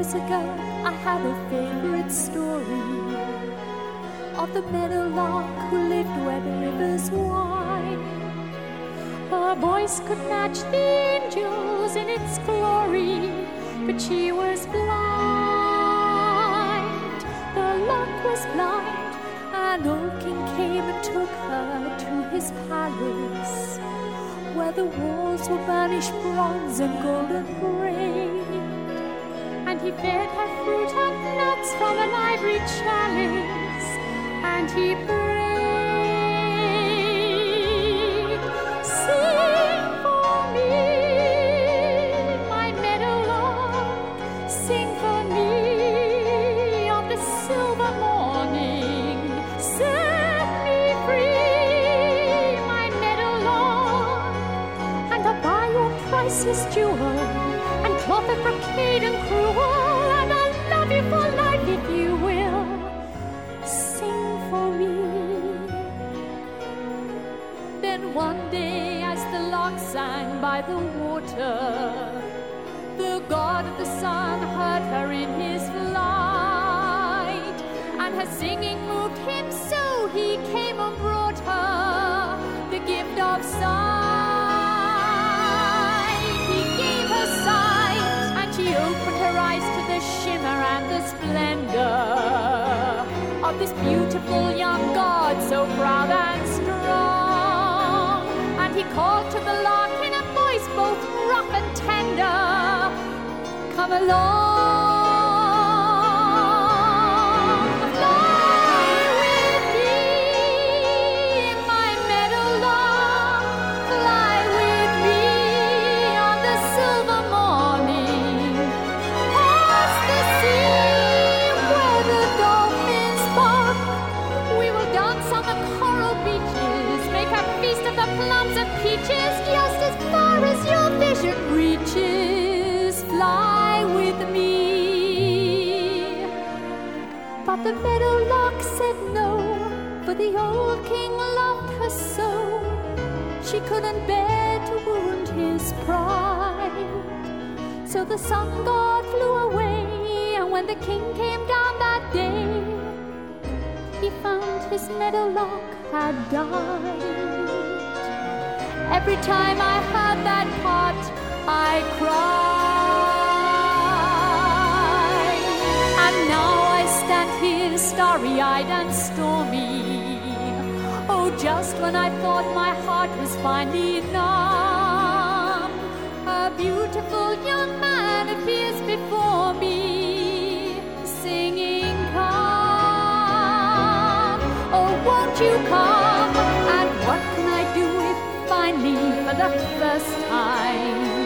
years ago, I had a favorite story of the meadowlark who lived where the rivers wind. Her voice could match the angels in its glory, but she was blind. The lark was blind. An old king came and took her to his palace, where the walls were burnished bronze and golden braid. He fed her fruit and nuts from an ivory chalice, and he prayed, priceless jewel and cloth of brocade and crewel, and I'll love you for life if you will. Sing for me. Then one day, as the lark sang by the water, the god of the sun heard her in his flight, and her singing moved him so he came splendor of this beautiful young god, so proud and strong. And he called to the lark in a voice both rough and tender, Come along, feast of peaches, just as far as your vision reaches. Fly with me. But the meadowlark said no, for the old king loved her so. She couldn't bear to wound his pride. So the sun god flew away, and when the king came down that day, he found his meadowlark had died. Every time I heard that part, I cried. And now I stand here starry eyed and stormy. Oh, just when I thought my heart was finally numb, a beautiful young man appears before me, singing, Come, oh, won't you come? Finally, for the first time,